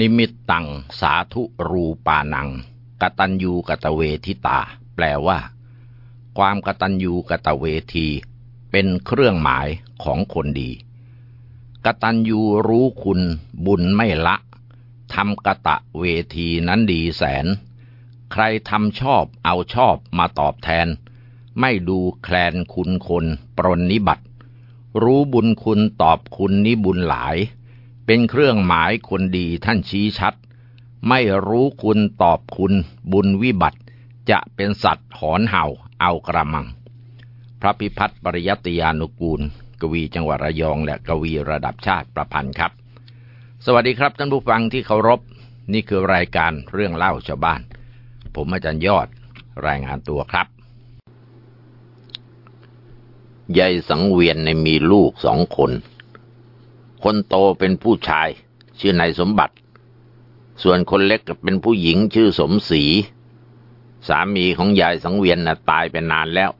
นิมิตตังสาธุรูปานังกตัญญูกตเวทิตา แปลว่า ความกตัญญูกตเวที เป็นเครื่องหมายของคนดี กตัญญูรู้คุณบุญไม่ละทำกะตะเวทีนั้นดีแสน ใครทำชอบเอาชอบมาตอบแทน ไม่ดูแคลนคุณคนปรนนิบัติ รู้บุญคุณตอบคุณนิบุญหลาย เป็นเครื่องหมายคนดีท่านชี้ชัด ไม่รู้คุณตอบคุณบุญวิบัติ จะเป็นสัตว์หอนเห่าเอากระมัง พระพิพัฒน์ปริยัติยานุกูล กวีจังหวัดระยองและกวีระดับชาติประพันธ์ครับ สวัสดีครับท่านผู้ฟังที่เคารพ นี่คือรายการเรื่องเล่าชาวบ้าน ผมอาจารย์ยอดรายงานตัวครับยายสังเวียนในมีลูกสองคน คนโตเป็นผู้ชาย ชื่อนายสมบัติ ส่วนคนเล็กเป็นผู้หญิงชื่อสมศรีสามีของยายสังเวียนน่ะตายไปนานแล้ว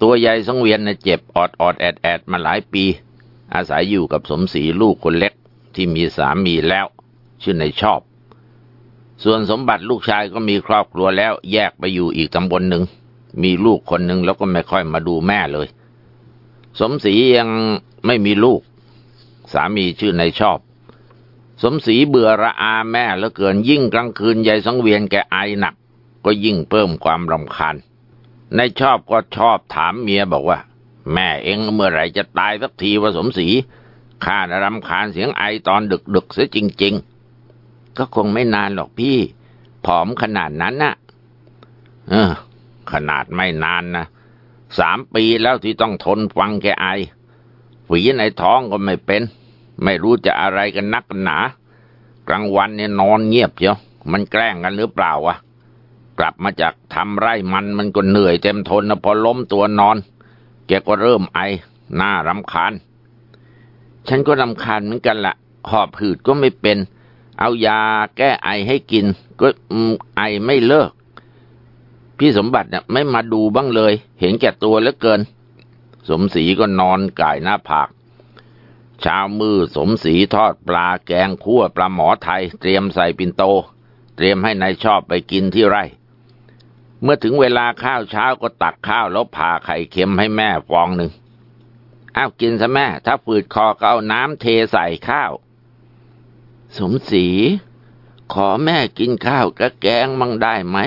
ตัวยายสังเวียนน่ะเจ็บออดออดแอดแอดมาหลายปี อาศัยอยู่กับสมศรีลูกคนเล็กที่มีสามีแล้ว ชื่อนายชอบ ส่วนสมบัติลูกชายก็มีครอบครัวแล้วแยกไปอยู่อีกตำบลหนึ่ง มีลูกคนหนึ่งแล้วก็ไม่ค่อยมาดูแม่เลย สมศรียังไม่มีลูก สามีชื่อนายชอบ สมศรีเบื่อระอาแม่แล้วเกินยิ่งกลางคืนยายสังเวียนแกไอหนัก ก็ยิ่งเพิ่มความรำคาญนายชอบก็ชอบถามเมียบอกว่า แม่เองเมื่อไหร่จะตายสักทีว่าสมศรีข้านะรำคาญเสียงไอตอนดึกๆเสียจริง ๆ ก็คงไม่นานหรอกพี่ ผอมขนาดนั้นน่ะ เออ ขนาดไม่นานนะสามปีแล้วที่ต้องทนฟังแกไอ ฝีในท้องก็ไม่เป็น ไม่รู้จะอะไรกันนักหนา กลางวันเนี่ยนอนเงียบเชียวมันแกล้งกันหรือเปล่าวะกลับมาจากทำไร่มันมันก็เหนื่อยเต็มทนนะพอล้มตัวนอน แกก็เริ่มไอหน้ารำคาญ ฉันก็รำคาญเหมือนกันละ่ะ หอบหืดก็ไม่เป็น เอายาแก้ไอให้กิน ก็ไอไม่เลิก พี่สมบัติเนี่ยไม่มาดูบ้างเลย เห็นแก่ตัวเหลือเกิน สมศรีก็นอนก่ายหน้าผาก เช้ามือสมศรีทอดปลาแกงคั่วปลาหมอไทย เตรียมใส่ปินโต เตรียมให้นายชอบไปกินที่ไร่ เมื่อถึงเวลาข้าวเช้าก็ตักข้าวแล้วผ่าไข่เค็มให้แม่ฟองหนึ่งอ้าวกินซะแม่ ถ้าฝืดคอก็เอาน้ำเทใส่ข้าว สมศรีขอแม่กินข้าวกับแกงมั่งได้ไหม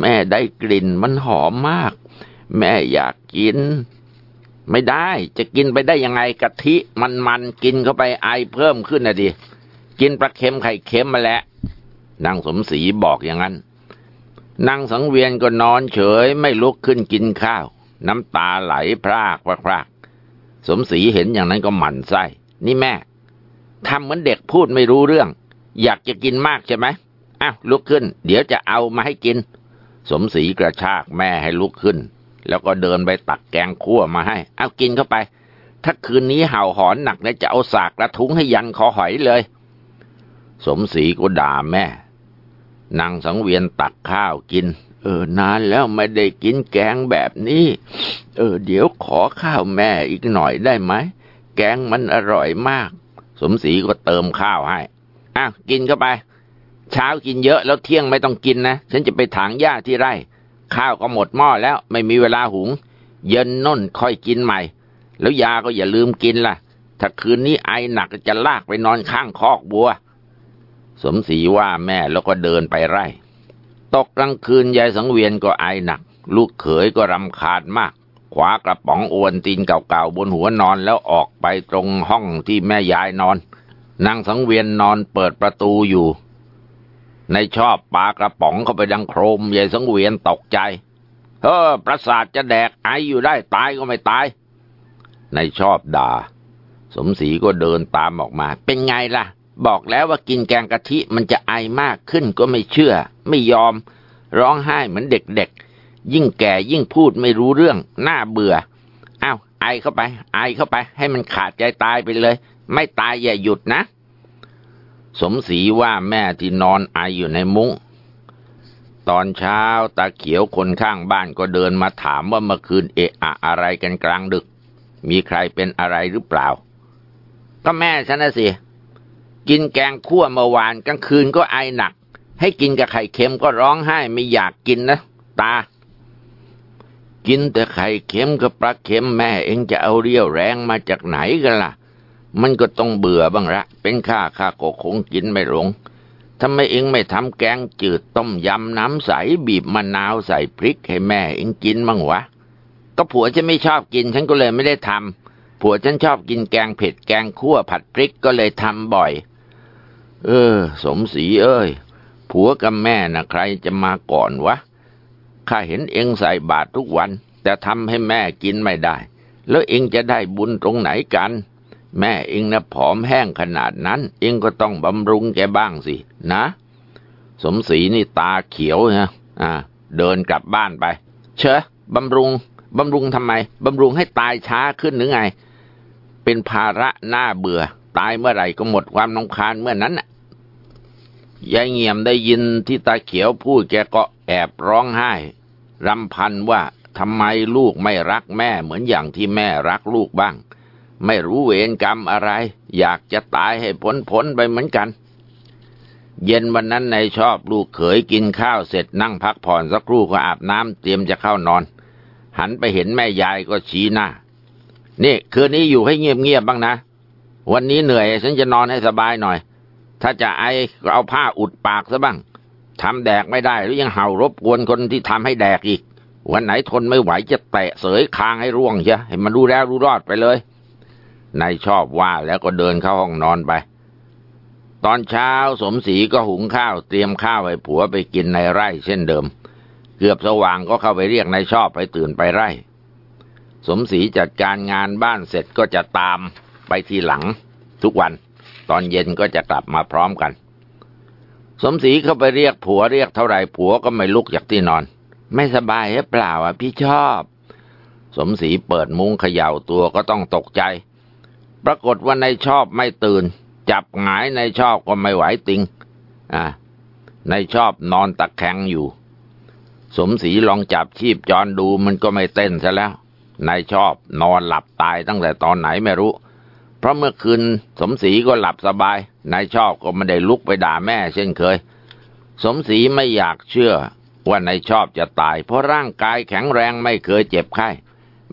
แม่ได้กลิ่นมันหอมมาก แม่อยากกิน ไม่ได้จะกินไปได้ยังไงกะทิมันมันกินเข้าไปไอเพิ่มขึ้นนะดิกินปลาเค็มไข่เค็มมาแล้วนางสมศรีบอกอย่างนั้นนางสังเวียนก็นอนเฉยไม่ลุกขึ้นกินข้าว น้ำตาไหลพรากพรากสมศรีเห็นอย่างนั้นก็หมั่นไส้นี่แม่ทำเหมือนเด็กพูดไม่รู้เรื่อง อยากจะกินมากใช่ไหมอ้าวลุกขึ้น เดี๋ยวจะเอามาให้กิน สมศรีกระชากแม่ให้ลุกขึ้น แล้วก็เดินไปตักแกงคั่วมาให้ เอากินเข้าไป ถ้าคืนนี้เห่าหอนหนักนี่ยจะเอาสากระทุ้งให้ยันคอหอยเลย สมศรีก็ด่าแม่นางสังเวียนตักข้าวกิน เออนานแล้วไม่ได้กินแกงแบบนี้ เออ เดี๋ยวขอข้าวแม่อีกหน่อยได้ไหม แกงมันอร่อยมาก สมศรีก็เติมข้าวให้อ้าวกินเข้าไป เช้ากินเยอะแล้วเที่ยงไม่ต้องกินนะ ฉันจะไปถางหญ้าที่ไร่ ข้าวก็หมดหม้อแล้วไม่มีเวลาหุง เย็นน่นค่อยกินใหม่ แล้วยาก็อย่าลืมกินล่ะ ถ้าคืนนี้ไอหนักจะลากไปนอนข้างคอกบัว สมศรีว่าแม่แล้วก็เดินไปไร่ ตกกลางคืนยายสังเวียนก็ไอหนัก ลูกเขยก็รำคาญมากขวากระป๋องโอนตีนเก่าๆบนหัวนอนแล้วออกไปตรงห้องที่แม่ยายนอนนางสังเวียนนอนเปิดประตูอยู่ ในชอบปากระป๋องเข้าไปดังโครมยายสังเวียนตกใจเฮ้อประสาทจะแดกไออยู่ได้ตายก็ไม่ตาย ในชอบด่า สมศรีก็เดินตามออกมา เป็นไงล่ะ บอกแล้วว่ากินแกงกะทิมันจะไอมากขึ้นก็ไม่เชื่อ ไม่ยอม ร้องไห้เหมือนเด็กๆ ยิ่งแก่ยิ่งพูดไม่รู้เรื่อง น่าเบื่ออ้าวไอเข้าไป ไอเข้าไป ให้มันขาดใจตายไปเลย ไม่ตายอย่าหยุดนะ สมศรีว่าแม่ที่นอนไออยู่ในมุง้ง ตอนเช้าตาเขียวคนข้างบ้านก็เดินมาถามว่าเมื่อคืนเอะอะอะไรกันกลางดึก มีใครเป็นอะไรหรือเปล่า ก็แม่ฉันนะสิ กินแกงคั่วเมื่อวานกลางคืนก็ไอหนัก ให้กินกับไข่เค็มก็ร้องไห้ไม่อยากกินนะ ตา กินแต่ไข่เค็มกับปลาเค็มแม่เองจะเอาเรี่ยวแรงมาจากไหนกันล่ะ มันก็ต้องเบื่อบ้างละเป็นข้าข้าก็คงกินไม่หลงทำไมเองไม่ทำแกงจืดต้มยำน้ำใสบีบมะนาวใส่พริกให้แม่เองกินบ้างวะ ก็ผัวฉันไม่ชอบกินฉันก็เลยไม่ได้ทำผัวฉันชอบกินแกงเผ็ดแกงคั่วผัดพริกก็เลยทำบ่อย เออ สมศรีเอ้ย ผัวกับแม่นะใครจะมาก่อนวะข้าเห็นเองใส่บาตรทุกวัน แต่ทำให้แม่กินไม่ได้ แล้วเองจะได้บุญตรงไหนกัน แม่เองนะผอมแห้งขนาดนั้น เองก็ต้องบำรุงแกบ้างสิ นะ สมศรีนี่ตาเขียวนะอ่า เดินกลับบ้านไป เชอะบำรุงบำรุงทำไมบำรุงให้ตายช้าขึ้นหรือไง เป็นภาระหน้าเบื่อ ตายเมื่อไหร่ก็หมดความนองคานเมื่อนั้นน่ะยายเงียมได้ยินที่ตาเขียวพูดแกก็แอบร้องไห้รำพันว่าทำไมลูกไม่รักแม่เหมือนอย่างที่แม่รักลูกบ้าง ไม่รู้เวรกรรมอะไร อยากจะตายให้พ้นพ้นไปเหมือนกัน เย็นวันนั้นในชอบลูกเขยกินข้าวเสร็จนั่งพักผ่อนสักครู่ก็อาบน้ำเตรียมจะเข้านอน หันไปเห็นแม่ยายก็ชี้หน้า นี่คืนนี้อยู่ให้เงียบๆบ้างนะ วันนี้เหนื่อยฉันจะนอนให้สบายหน่อย ถ้าจะไอก็เอาผ้าอุดปากซะบ้างทำแดกไม่ได้หรือยังเห่ารบกวนคนที่ทำให้แดกอีกวันไหนทนไม่ไหวจะแตะเสยคางให้ร่วงเชียให้มันรู้แล้วรู้รอดไปเลย นายชอบว่าแล้วก็เดินเข้าห้องนอนไป ตอนเช้าสมศรีก็หุงข้าวเตรียมข้าวให้ผัวไปกินในไร่เช่นเดิม เกือบสว่างก็เข้าไปเรียกนายชอบไปตื่นไปไร่ สมศรีจัดการงานบ้านเสร็จก็จะตามไปทีหลังทุกวัน ตอนเย็นก็จะกลับมาพร้อมกัน สมศรีเข้าไปเรียกผัวเรียกเท่าไรผัวก็ไม่ลุกจากที่นอน ไม่สบายหรือเปล่าอะพี่ชอบ สมศรีเปิดมุ้งเขย่าตัวก็ต้องตกใจ ปรากฏว่าในชอบไม่ตื่น จับหงายในชอบก็ไม่ไหวติงอ่าในชอบนอนตะแคงอยู่ สมศรีลองจับชีพจรดูมันก็ไม่เต้นซะแล้วนายชอบนอนหลับตายตั้งแต่ตอนไหนไม่รู้ เพราะเมื่อคืนสมศรีก็หลับสบาย นายชอบก็ไม่ได้ลุกไปด่าแม่เช่นเคย สมศรีไม่อยากเชื่อว่านายชอบจะตาย เพราะร่างกายแข็งแรงไม่เคยเจ็บไข้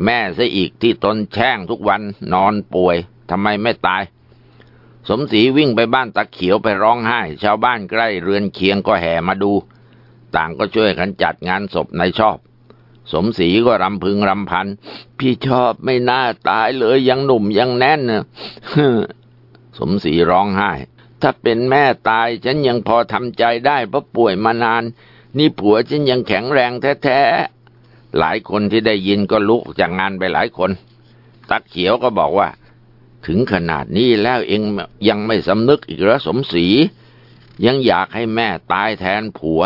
แม่ซะอีกที่ตนแช่งทุกวันนอนป่วย ทำไมไม่ตาย สมศรีวิ่งไปบ้านตะเขียวไปร้องไห้ ชาวบ้านใกล้เรือนเคียงก็แห่มาดู ต่างก็ช่วยกันจัดงานศพในชอบ สมศรีก็รำพึงรำพัน พี่ชอบไม่น่าตายเลยยังหนุ่มยังแน่นเนะสมศรีร้องไห้ ถ้าเป็นแม่ตายฉันยังพอทำใจได้เพราะป่วยมานาน นี่ผัวฉันยังแข็งแรงแท้ๆหลายคนที่ได้ยินก็ลุกจากงานไปหลายคน ตักเขียวก็บอกว่า ถึงขนาดนี้แล้วเองยังไม่สำนึกอีกหรอสมศรียังอยากให้แม่ตายแทนผัว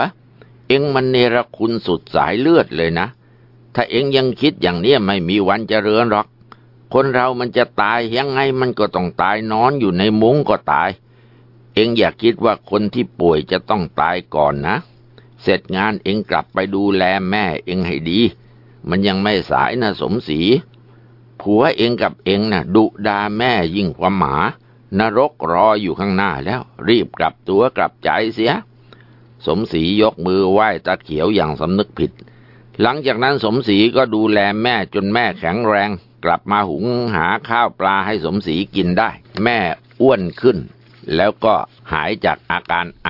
เองมันเนรคุณสุดสายเลือดเลยนะ ถ้าเองยังคิดอย่างนี้ไม่มีวันจเจริญหรอก คนเรามันจะตายยังไงมันก็ต้องตายนอนอยู่ในมุ้งก็ตาย เองอย่าคิดว่าคนที่ป่วยจะต้องตายก่อนนะ เสร็จงานเองกลับไปดูแลแม่เองให้ดี มันยังไม่สายนะสมศรี ผัวเองกับเองนะ่ะ ดุดาแม่ยิ่งกว่าหมา นรกรออยู่ข้างหน้าแล้ว รีบกลับตัวกลับใจเสีย สมศรียกมือไหว้ตาเขียวอย่างสำนึกผิด หลังจากนั้นสมศรีก็ดูแลแม่จนแม่แข็งแรง กลับมาหุงหาข้าวปลาให้สมศรีกินได้ แม่อ้วนขึ้น แล้วก็หายจากอาการไอ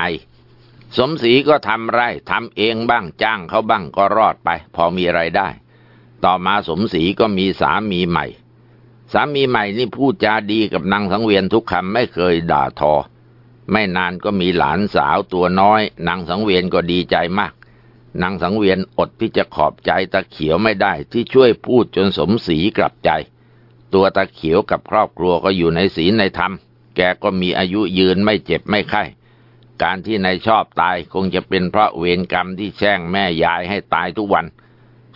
สมศรีก็ทำไร่ทำเองบ้างจ้างเขาบ้างก็รอดไป พอมีไรายได้ ต่อมาสมศรีก็มีสามีใหม่ สามีใหม่นี่พูดจาดีกับนางสังเวียนทุกคำไม่เคยด่าทอ ไม่นานก็มีหลานสาวตัวน้อย นางสังเวียนก็ดีใจมากนางสังเวียนอดที่จะขอบใจตาเขียวไม่ได้ที่ช่วยพูดจนสมศรีกลับใจ ตัวตาเขียวกับครอบครัวก็อยู่ในศีลในธรรม แกก็มีอายุยืนไม่เจ็บไม่ไข้การที่นายชอบตายคงจะเป็นเพราะเวรกรรมที่แช่งแม่ยายให้ตายทุกวัน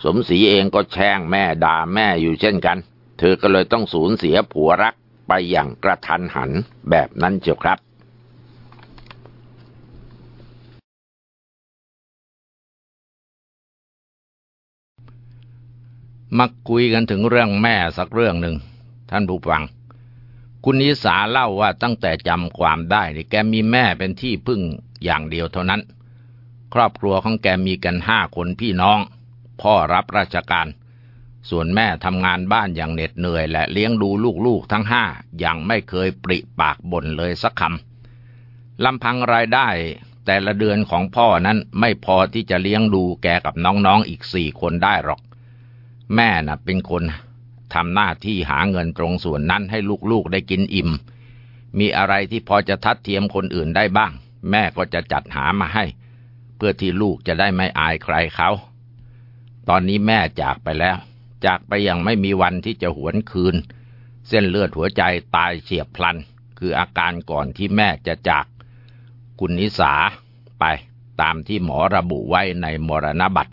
สมศรีเองก็แช่งแม่ด่าแม่อยู่เช่นกัน เธอก็เลยต้องสูญเสียผัวรักไปอย่างกระทันหันแบบนั้นเจียวครับมาคุยกันถึงเรื่องแม่สักเรื่องหนึ่งท่านผู้ฟัง คุณนิสาเล่าว่าตั้งแต่จำความได้แกมีแม่เป็นที่พึ่งอย่างเดียวเท่านั้น ครอบครัวของแกมีกันห้าคนพี่น้อง พ่อรับราชการ ส่วนแม่ทำงานบ้านอย่างเหน็ดเหนื่อย และเลี้ยงดูลูกๆทั้งห้าอย่างไม่เคยปริปากบ่นเลยสักคำลำพังรายได้แต่ละเดือนของพ่อนั้นไม่พอที่จะเลี้ยงดูแกกับน้องๆอีกสี่คนได้หรอก แม่น่ะเป็นคนทำหน้าที่หาเงินตรงส่วนนั้นให้ลูกๆได้กินอิ่ม มีอะไรที่พอจะทัดเทียมคนอื่นได้บ้าง แม่ก็จะจัดหามาให้ เพื่อที่ลูกจะได้ไม่อายใครเขา ตอนนี้แม่จากไปแล้ว จากไปยังไม่มีวันที่จะหวนคืน เส้นเลือดหัวใจตายเฉียบพลัน คืออาการก่อนที่แม่จะจาก คุณนิสาไปตามที่หมอระบุไว้ในมรณบัตร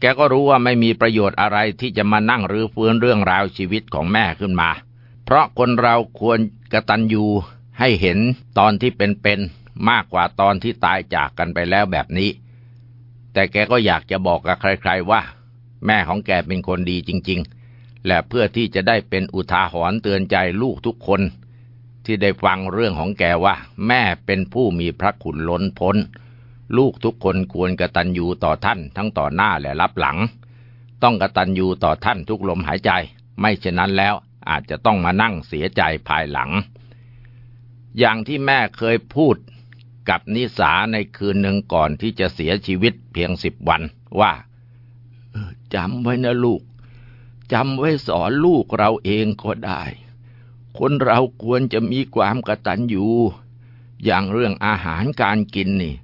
แกก็รู้ว่าไม่มีประโยชน์อะไรที่จะมานั่งรื้อฟื้นเรื่องราวชีวิตของแม่ขึ้นมา เพราะคนเราควรกระตันยูให้เห็นตอนที่เป็นๆมากกว่าตอนที่ตายจากกันไปแล้วแบบนี้ แต่แกก็อยากจะบอกกับใครๆว่า แม่ของแกเป็นคนดีจริง ๆ และเพื่อที่จะได้เป็นอุทาหรณ์เตือนใจลูกทุกคน ที่ได้ฟังเรื่องของแกว่า แม่เป็นผู้มีพระคุณล้นพ้น ลูกทุกคนควรกระตัญญูต่อท่านทั้งต่อหน้าและรับหลัง ต้องกระตัญญูต่อท่านทุกลมหายใจ ไม่เช่นนั้นแล้วอาจจะต้องมานั่งเสียใจภายหลัง อย่างที่แม่เคยพูด กับนิสาในคืนหนึ่งก่อนที่จะเสียชีวิตเพียงสิบวันว่าจำไว้นะลูกจำไว้สอนลูกเราเองก็ได้ คนเราควรจะมีความกตัญญูอย่างเรื่องอาหารการกินนี่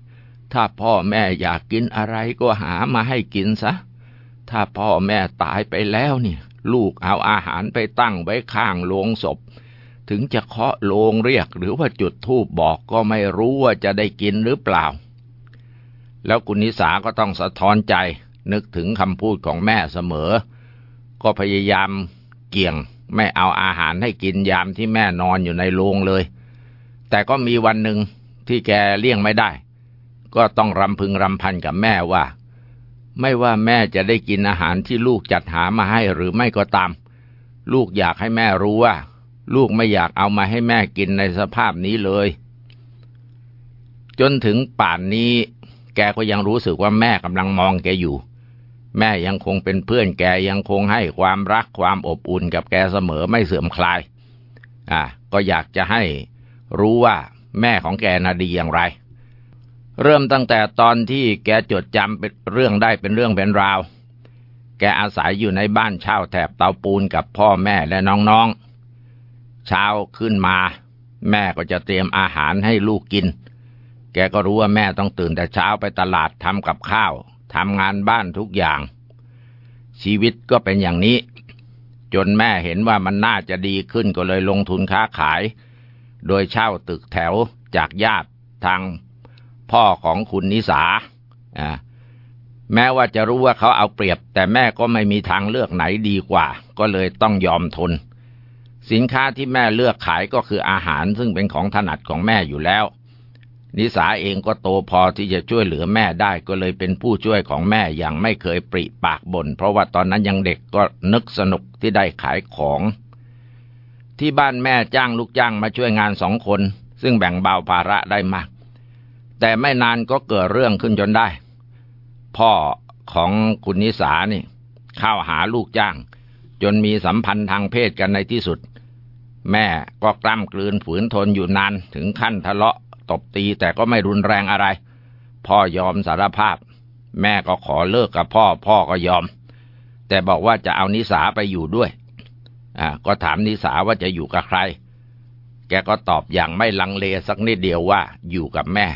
ถ้าพ่อแม่อยากกินอะไรก็หามาให้กินซะ ถ้าพ่อแม่ตายไปแล้วนี่ ลูกเอาอาหารไปตั้งไว้ข้างโลงศพ ถึงจะเคาะโลงเรียกหรือว่าจุดธูปบอกก็ไม่รู้ว่าจะได้กินหรือเปล่า แล้วกุณนิสาก็ต้องสะท้อนใจนึกถึงคำพูดของแม่เสมอ ก็พยายามเกี่ยงไม่เอาอาหารให้กินยามที่แม่นอนอยู่ในโรงเลย แต่ก็มีวันหนึ่งที่แกเลี่ยงไม่ได้ ก็ต้องรำพึงรำพันกับแม่ว่า ไม่ว่าแม่จะได้กินอาหารที่ลูกจัดหามาให้หรือไม่ก็ตาม ลูกอยากให้แม่รู้ว่า ลูกไม่อยากเอามาให้แม่กินในสภาพนี้เลย จนถึงป่านนี้ แกก็ยังรู้สึกว่าแม่กำลังมองแกอยู่ แม่ยังคงเป็นเพื่อนแกยังคงให้ความรักความอบอุ่นกับแกเสมอไม่เสื่อมคลาย อ่าก็อยากจะให้รู้ว่าแม่ของแกน่ะดีอย่างไร เริ่มตั้งแต่ตอนที่แกจดจำเป็นเรื่องได้เป็นเรื่องเป็นราว แกอาศัยอยู่ในบ้านเช่าแถบเตาปูนกับพ่อแม่และน้องๆ เช้าขึ้นมา แม่ก็จะเตรียมอาหารให้ลูกกิน แกก็รู้ว่าแม่ต้องตื่นแต่เช้าไปตลาดทำกับข้าวทำงานบ้านทุกอย่าง ชีวิตก็เป็นอย่างนี้ จนแม่เห็นว่ามันน่าจะดีขึ้นก็เลยลงทุนค้าขาย โดยเช่าตึกแถวจากญาติทางพ่อของคุณนิสาแม้ว่าจะรู้ว่าเขาเอาเปรียบ แต่แม่ก็ไม่มีทางเลือกไหนดีกว่า ก็เลยต้องยอมทน สินค้าที่แม่เลือกขายก็คืออาหารซึ่งเป็นของถนัดของแม่อยู่แล้ว นิสาเองก็โตพอที่จะช่วยเหลือแม่ได้ก็เลยเป็นผู้ช่วยของแม่อย่างไม่เคยปริปากบน่นเพราะว่าตอนนั้นยังเด็กก็นึกสนุกที่ได้ขายของ ที่บ้านแม่จ้างลูกจ้างมาช่วยงานสองคน ซึ่งแบ่งเบาภาระได้มาก แต่ไม่นานก็เกิดเรื่องขึ้นจนได้ พ่อของคุณนิสานี่เข้าหาลูกจ้าง จนมีสัมพันธ์ทางเพศกันในที่สุด แม่ก็กล้ำกลืนฝืนทนอยู่นานถึงขั้นทะเลาะตบตีแต่ก็ไม่รุนแรงอะไร พ่อยอมสารภาพ แม่ก็ขอเลิกกับพ่อพ่อก็ยอม แต่บอกว่าจะเอานิสาไปอยู่ด้วยอ่าก็ถามนิสาว่าจะอยู่กับใคร แกก็ตอบอย่างไม่ลังเลสักนิดเดียวว่าอยู่กับแม่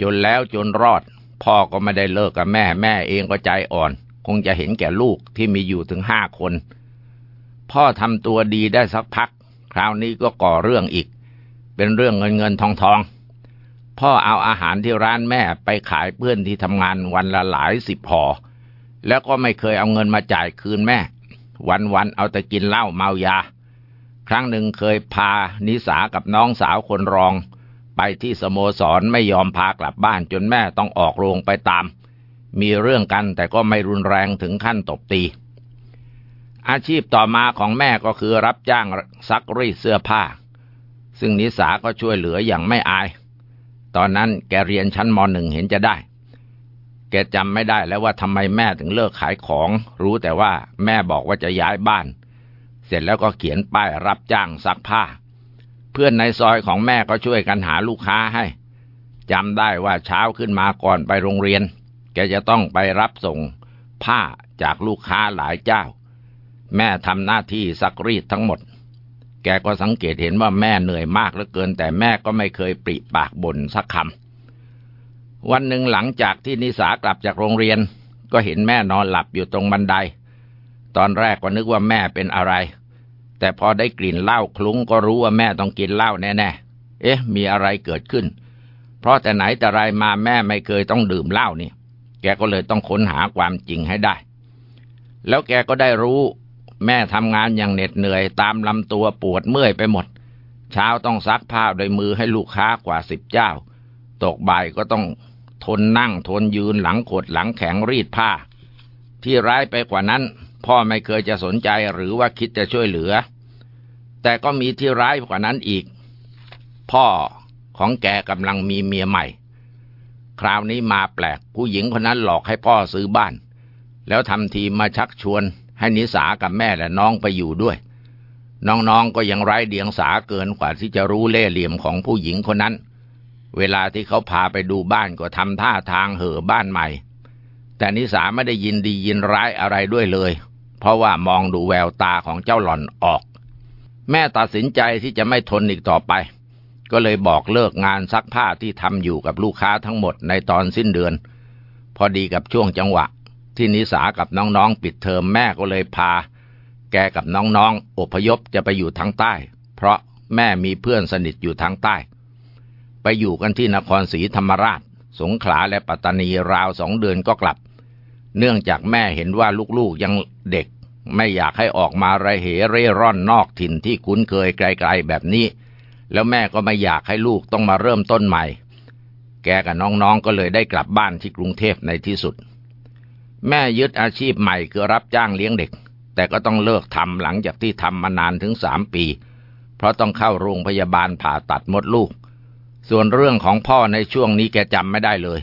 จนแล้วจนรอด พ่อก็ไม่ได้เลิกกับแม่ แม่เองก็ใจอ่อน คงจะเห็นแก่ลูกที่มีอยู่ถึงห้าคน พ่อทำตัวดีได้สักพัก คราวนี้ก็ก่อเรื่องอีก เป็นเรื่องเงินเงินทองทองพ่อเอาอาหารที่ร้านแม่ไปขายเพื่อนที่ทำงานวันละหลายสิบห่อแล้วก็ไม่เคยเอาเงินมาจ่ายคืนแม่ วันวันเอาแต่กินเหล้าเมายา ครั้งหนึ่งเคยพานิสากับน้องสาวคนรอง ไปที่สโมสรไม่ยอมพากลับบ้านจนแม่ต้องออกโรงไปตาม มีเรื่องกันแต่ก็ไม่รุนแรงถึงขั้นตบตี อาชีพต่อมาของแม่ก็คือรับจ้างซักรีดเสื้อผ้า ซึ่งนิสาก็ช่วยเหลืออย่างไม่อาย ตอนนั้นแกเรียนชั้นมหนึ่งเห็นจะได้ แกจำไม่ได้แล้วว่าทำไมแม่ถึงเลิกขายของ รู้แต่ว่าแม่บอกว่าจะย้ายบ้าน เสร็จแล้วก็เขียนป้ายรับจ้างซักผ้า เพื่อนในซอยของแม่ก็ช่วยกันหาลูกค้าให้จำได้ว่าเช้าขึ้นมาก่อนไปโรงเรียน แกจะต้องไปรับส่งผ้าจากลูกค้าหลายเจ้า แม่ทำหน้าที่ซักรีดทั้งหมด แกก็สังเกตเห็นว่าแม่เหนื่อยมากเหลือเกิน แต่แม่ก็ไม่เคยปริปากบ่นสักคำ วันหนึ่งหลังจากที่นิสากลับจากโรงเรียน ก็เห็นแม่นอนหลับอยู่ตรงบันได ตอนแรกก็นึกว่าแม่เป็นอะไร แต่พอได้กลิ่นเหล้าคลุ้งก็รู้ว่าแม่ต้องกินเหล้าแน่ๆ เอ๊ะ มีอะไรเกิดขึ้น เพราะแต่ไหนแต่ไรมาแม่ไม่เคยต้องดื่มเหล้านี่ แกก็เลยต้องค้นหาความจริงให้ได้ แล้วแกก็ได้รู้ แม่ทำงานอย่างเหน็ดเหนื่อย ตามลำตัวปวดเมื่อยไปหมด เช้าต้องซักผ้าโดยมือให้ลูกค้ากว่าสิบเจ้า ตกบ่ายก็ต้องทนนั่งทนยืนหลังขดหลังแข็งรีดผ้า ที่ร้ายไปกว่านั้น พ่อไม่เคยจะสนใจหรือว่าคิดจะช่วยเหลือ แต่ก็มีที่ร้ายกว่านั้นอีก พ่อของแกกำลังมีเมียใหม่ คราวนี้มาแปลกผู้หญิงคนนั้นหลอกให้พ่อซื้อบ้าน แล้วทำทีมาชักชวน ให้นิสากับแม่และน้องไปอยู่ด้วย น้องๆก็ยังไร้เดียงสาเกินกว่าที่จะรู้เล่ห์เหลี่ยมของผู้หญิงคนนั้น เวลาที่เขาพาไปดูบ้านก็ทำท่าทางเห่อบ้านใหม่ แต่นิสาไม่ได้ยินดียินร้ายอะไรด้วยเลย เพราะว่ามองดูแววตาของเจ้าหล่อนออก แม่ตัดสินใจที่จะไม่ทนอีกต่อไป ก็เลยบอกเลิกงานซักผ้าที่ทำอยู่กับลูกค้าทั้งหมดในตอนสิ้นเดือน พอดีกับช่วงจังหวะ ที่นิสากับน้องๆปิดเทอมแม่ก็เลยพา แกกับน้องๆอพยพจะไปอยู่ทางใต้ เพราะแม่มีเพื่อนสนิทอยู่ทางใต้ ไปอยู่กันที่นครศรีธรรมราช สงขลาและปัตตานีราวสองเดือนก็กลับ เนื่องจากแม่เห็นว่าลูกๆยังเด็ก ไม่อยากให้ออกมาระเหเร่ร่อนนอกถิ่นที่คุ้นเคยไกลๆแบบนี้ แล้วแม่ก็ไม่อยากให้ลูกต้องมาเริ่มต้นใหม่ แกกับน้องๆก็เลยได้กลับบ้านที่กรุงเทพในที่สุด แม่ยึดอาชีพใหม่คือรับจ้างเลี้ยงเด็ก แต่ก็ต้องเลิกทำหลังจากที่ทำมานานถึงสามปี เพราะต้องเข้าโรงพยาบาลผ่าตัดมดลูก ส่วนเรื่องของพ่อในช่วงนี้แกจำไม่ได้เลย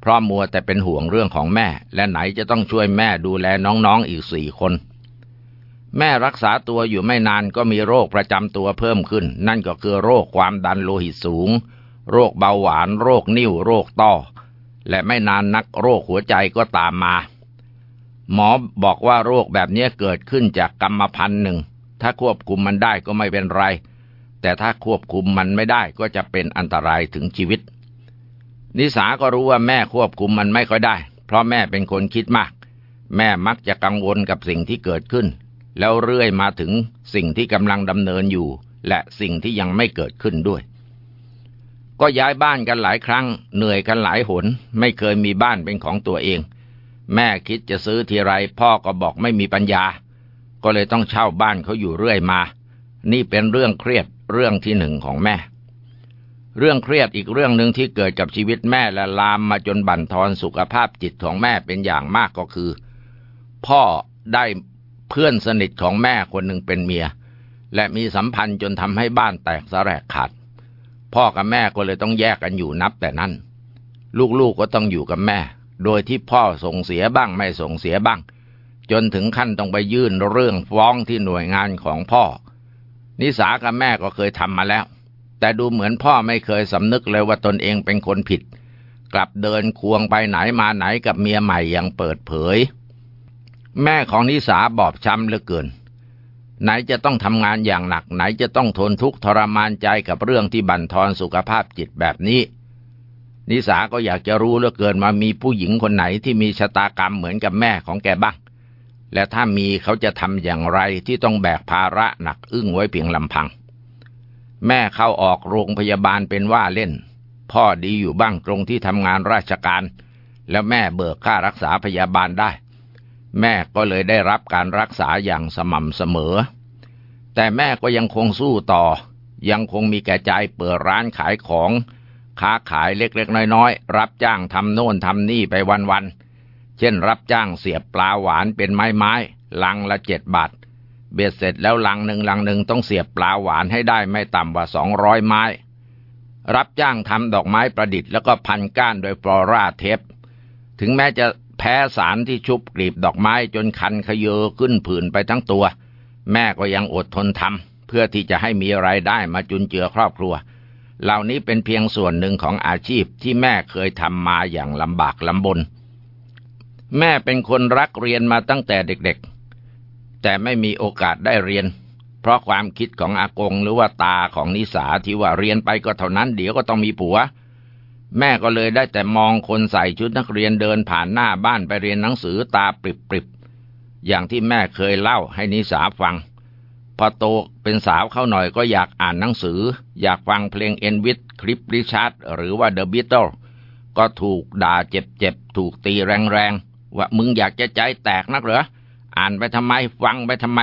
เพราะมัวแต่เป็นห่วงเรื่องของแม่ และไหนจะต้องช่วยแม่ดูแลน้องๆออีกสี่คน แม่รักษาตัวอยู่ไม่นานก็มีโรคประจำตัวเพิ่มขึ้น นั่นก็คือโรคความดันโลหิตสูง โรคเบาหวาน โรคนิ่ว โรคต้อ และไม่นานนักโรคหัวใจก็ตามมา หมอบอกว่าโรคแบบนี้เกิดขึ้นจากกรรมพันธุ์หนึ่ง ถ้าควบคุมมันได้ก็ไม่เป็นไร แต่ถ้าควบคุมมันไม่ได้ก็จะเป็นอันตรายถึงชีวิต นิสาก็รู้ว่าแม่ควบคุมมันไม่ค่อยได้ เพราะแม่เป็นคนคิดมาก แม่มักจะกังวลกับสิ่งที่เกิดขึ้น แล้วเรื่อยมาถึงสิ่งที่กำลังดำเนินอยู่ และสิ่งที่ยังไม่เกิดขึ้นด้วย ก็ย้ายบ้านกันหลายครั้ง เหนื่อยกันหลายหน ไม่เคยมีบ้านเป็นของตัวเอง แม่คิดจะซื้อทีไรพ่อก็บอกไม่มีปัญญา ก็เลยต้องเช่าบ้านเขาอยู่เรื่อยมา นี่เป็นเรื่องเครียดเรื่องที่หนึ่งของแม่ เรื่องเครียดอีกเรื่องหนึ่งที่เกิดกับชีวิตแม่และลามมาจนบั่นทอนสุขภาพจิตของแม่เป็นอย่างมากก็คือ พ่อได้เพื่อนสนิทของแม่คนหนึ่งเป็นเมีย และมีสัมพันธ์จนทำให้บ้านแตกสะแรกขาด พ่อกับแม่ก็เลยต้องแยกกันอยู่นับแต่นั้น ลูกๆกก็ต้องอยู่กับแม่ โดยที่พ่อส่งเสียบ้างไม่ส่งเสียบ้าง จนถึงขั้นต้องไปยื่นเรื่องฟ้องที่หน่วยงานของพ่อ นิสากับแม่ก็เคยทำมาแล้ว แต่ดูเหมือนพ่อไม่เคยสำนึกเลยว่าตนเองเป็นคนผิด กลับเดินควงไปไหนมาไหนกับเมียใหม่อย่างเปิดเผย แม่ของนิสาบอบช้ำเหลือเกิน ไหนจะต้องทำงานอย่างหนัก ไหนจะต้องทนทุกข์ทรมานใจกับเรื่องที่บั่นทอนสุขภาพจิตแบบนี้ นิสาก็อยากจะรู้เหลือเกินมามีผู้หญิงคนไหนที่มีชะตากรรมเหมือนกับแม่ของแกบ้าง และถ้ามีเขาจะทำอย่างไรที่ต้องแบกภาระหนักอึ้งไว้เพียงลำพัง แม่เข้าออกโรงพยาบาลเป็นว่าเล่น พ่อดีอยู่บ้างตรงที่ทำงานราชการ แล้วแม่เบิกค่ารักษาพยาบาลได้ แม่ก็เลยได้รับการรักษาอย่างสม่ำเสมอ แต่แม่ก็ยังคงสู้ต่อ ยังคงมีแก่ใจเปิดร้านขายของ ค้าขายเล็กๆ น้อยๆ รับจ้างทำโน่นทำนี่ไปวันๆ เช่นรับจ้างเสียบปลาหวานเป็นไม้ๆ ลังละเจ็ดบาท เบ็ดเสร็จแล้วลังหนึ่งลังหนึ่งต้องเสียบปลาหวานให้ได้ไม่ต่ำกว่าสองร้อยไม้ รับจ้างทำดอกไม้ประดิษฐ์แล้วก็พันก้านโดยฟลอราเทปถึงแม้จะแพ้สารที่ชุบกลีบดอกไม้จนคันขยเยอขึ้นผื่นไปทั้งตัว แม่ก็ยังอดทนทำเพื่อที่จะให้มีไรายได้มาจุนเจือครอบครัว เหล่านี้เป็นเพียงส่วนหนึ่งของอาชีพที่แม่เคยทำมาอย่างลำบากลำบน แม่เป็นคนรักเรียนมาตั้งแต่เด็กๆ แต่ไม่มีโอกาสได้เรียน เพราะความคิดของอากงหรือว่าตาของนิสาที่ว่าเรียนไปก็เท่านั้นเดี๋ยวก็ต้องมีผัว แม่ก็เลยได้แต่มองคนใส่ชุดนักเรียนเดินผ่านหน้าบ้านไปเรียนหนังสือตาปริบๆ อย่างที่แม่เคยเล่าให้นิสาฟัง พอโตเป็นสาวเข้าหน่อยก็อยากอ่านหนังสือ อยากฟังเพลงเอ็นวิทคลิปริชาร์ดหรือว่าเดอะบิทเทิลก็ถูกด่าเจ็บๆ ถูกตีแรงๆ ว่ามึงอยากจะใจแตกนักเหรอ อ่านไปทำไมฟังไปทำไม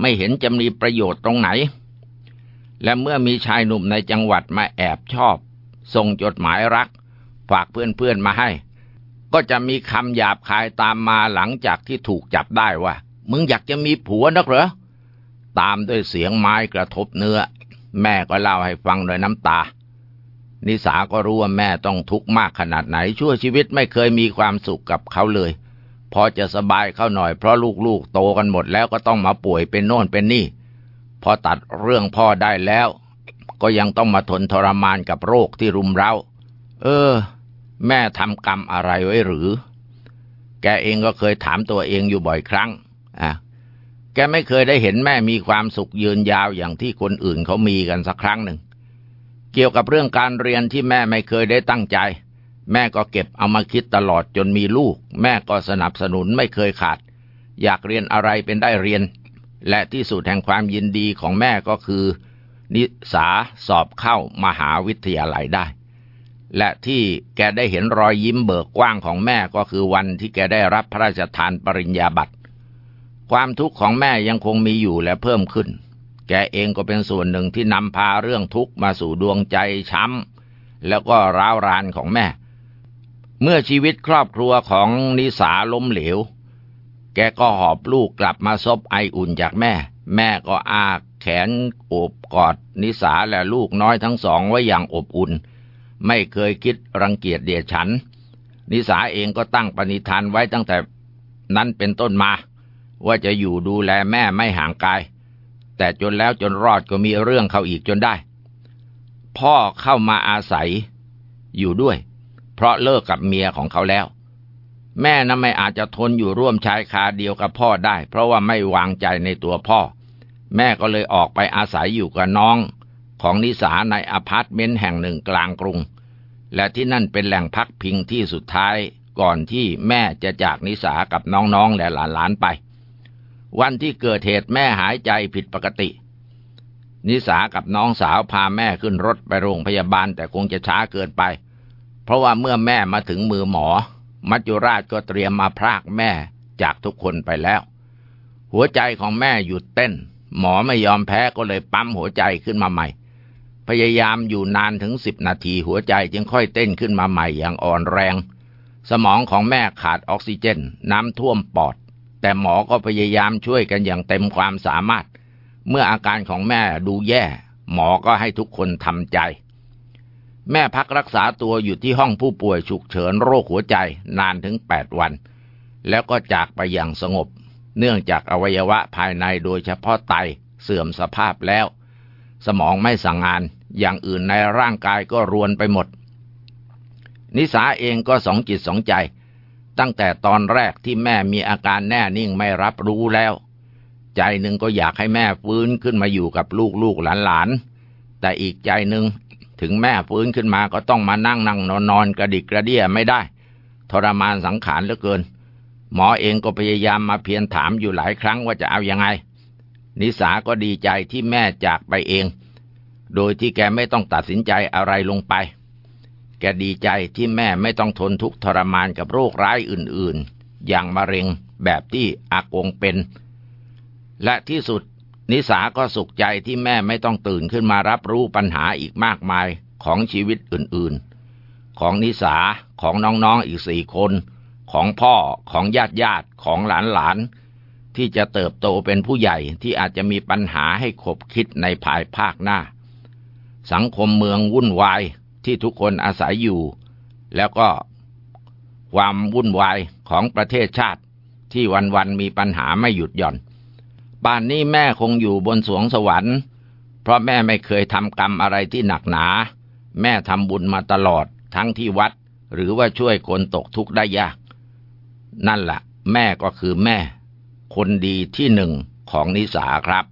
ไม่เห็นจะมีประโยชน์ตรงไหน และเมื่อมีชายหนุ่มในจังหวัดมาแอบชอบ ส่งจดหมายรัก ฝากเพื่อนๆมาให้ ก็จะมีคำหยาบคายตามมาหลังจากที่ถูกจับได้ว่า มึงอยากจะมีผัวนักเหรอ ตามด้วยเสียงไม้กระทบเนื้อ แม่ก็เล่าให้ฟังโดยน้ำตา นิสาก็รู้ว่าแม่ต้องทุกข์มากขนาดไหน ชั่วชีวิตไม่เคยมีความสุขกับเขาเลย พอจะสบายเข้าหน่อยเพราะลูกๆโตกันหมดแล้วก็ต้องมาป่วยเป็นโน่นเป็นนี่ พอตัดเรื่องพ่อได้แล้ว ก็ยังต้องมาทนทรมานกับโรคที่รุมเร้า เออ แม่ทำกรรมอะไรไว้หรือ แกเองก็เคยถามตัวเองอยู่บ่อยครั้ง อะ แกไม่เคยได้เห็นแม่มีความสุขยืนยาวอย่างที่คนอื่นเขามีกันสักครั้งหนึ่ง เกี่ยวกับเรื่องการเรียนที่แม่ไม่เคยได้ตั้งใจ แม่ก็เก็บเอามาคิดตลอดจนมีลูก แม่ก็สนับสนุนไม่เคยขาด อยากเรียนอะไรเป็นได้เรียน และที่สุดแห่งความยินดีของแม่ก็คือ นิสาสอบเข้ามหาวิทยาลัยได้ และที่แกได้เห็นรอยยิ้มเบิกกว้างของแม่ก็คือวันที่แกได้รับพระราชทานปริญญาบัตร ความทุกข์ของแม่ยังคงมีอยู่และเพิ่มขึ้น แกเองก็เป็นส่วนหนึ่งที่นำพาเรื่องทุกข์มาสู่ดวงใจช้ำแล้วก็ร้าวรานของแม่ เมื่อชีวิตครอบครัวของนิสาล้มเหลว แกก็หอบลูกกลับมาซบไออุ่นจากแม่ แม่ก็อา แขนโอบกอดนิสาและลูกน้อยทั้งสองไว้อย่างอบอุ่น ไม่เคยคิดรังเกียจเดียฉัน นิสาเองก็ตั้งปณิธานไว้ตั้งแต่นั้นเป็นต้นมา ว่าจะอยู่ดูแลแม่ไม่ห่างกาย แต่จนแล้วจนรอดก็มีเรื่องเข้าอีกจนได้ พ่อเข้ามาอาศัยอยู่ด้วย เพราะเลิกกับเมียของเขาแล้ว แม่น่ะไม่อาจจะทนอยู่ร่วมชายคาเดียวกับพ่อได้ เพราะว่าไม่วางใจในตัวพ่อ แม่ก็เลยออกไปอาศัยอยู่กับน้อง ของนิสาในอพาร์ตเมนต์แห่งหนึ่งกลางกรุง และที่นั่นเป็นแหล่งพักพิงที่สุดท้ายก่อนที่แม่จะจากนิสากับน้องๆและหลานๆไป วันที่เกิดเหตุแม่หายใจผิดปกติ นิสากับน้องสาวพาแม่ขึ้นรถไปโรงพยาบาลแต่คงจะช้าเกินไป เพราะว่าเมื่อแม่มาถึงมือหมอ มัจจุราชก็เตรียมมาพรากแม่จากทุกคนไปแล้ว หัวใจของแม่หยุดเต้น หมอไม่ยอมแพ้ก็เลยปั๊มหัวใจขึ้นมาใหม่ พยายามอยู่นานถึงสิบนาทีหัวใจจึงค่อยเต้นขึ้นมาใหม่อย่างอ่อนแรง สมองของแม่ขาดออกซิเจน น้ำท่วมปอด แต่หมอก็พยายามช่วยกันอย่างเต็มความสามารถ เมื่ออาการของแม่ดูแย่ หมอก็ให้ทุกคนทำใจ แม่พักรักษาตัวอยู่ที่ห้องผู้ป่วยฉุกเฉินโรคหัวใจนานถึงแปดวัน แล้วก็จากไปอย่างสงบ เนื่องจากอวัยวะภายในโดยเฉพาะไตเสื่อมสภาพแล้ว สมองไม่สั่งงานอย่างอื่นในร่างกายก็รวนไปหมด นิสาเองก็สองจิตสองใจ ตั้งแต่ตอนแรกที่แม่มีอาการแน่นิ่งไม่รับรู้แล้ว ใจหนึ่งก็อยากให้แม่ฟื้นขึ้นมาอยู่กับลูกลูกหลานหลานๆแต่อีกใจหนึ่งถึงแม่ฟื้นขึ้นมาก็ต้องมานั่งนั่งนอนนอนกระดิกกระเดี้ยไม่ได้ ทรมานสังขารเหลือเกิน หมอเองก็พยายามมาเพียรถามอยู่หลายครั้งว่าจะเอาอยัางไง นิสาก็ดีใจที่แม่จากไปเอง โดยที่แกไม่ต้องตัดสินใจอะไรลงไป แกดีใจที่แม่ไม่ต้องทนทุกข์ทรมานกับโรคร้ายอื่นๆ อย่างมะเร็งแบบที่อากงเป็น และที่สุดนิสาก็สุขใจที่แม่ไม่ต้องตื่นขึ้นมารับรู้ปัญหาอีกมากมายของชีวิตอื่นๆ ของนิสาของน้องๆอีกสี่คน ของพ่อของญาติญาติของหลานๆที่จะเติบโตเป็นผู้ใหญ่ที่อาจจะมีปัญหาให้ขบคิดในภายภาคหน้า สังคมเมืองวุ่นวายที่ทุกคนอาศัยอยู่ แล้วก็ความวุ่นวายของประเทศชาติที่วันๆมีปัญหาไม่หยุดหย่อนป่านนี้แม่คงอยู่บนสวงสวรรค์ เพราะแม่ไม่เคยทำกรรมอะไรที่หนักหนา แม่ทำบุญมาตลอดทั้งที่วัด หรือว่าช่วยคนตกทุกข์ได้ยาก นั่นแหละแม่ก็คือแม่ คนดีที่หนึ่งของนิสาครับ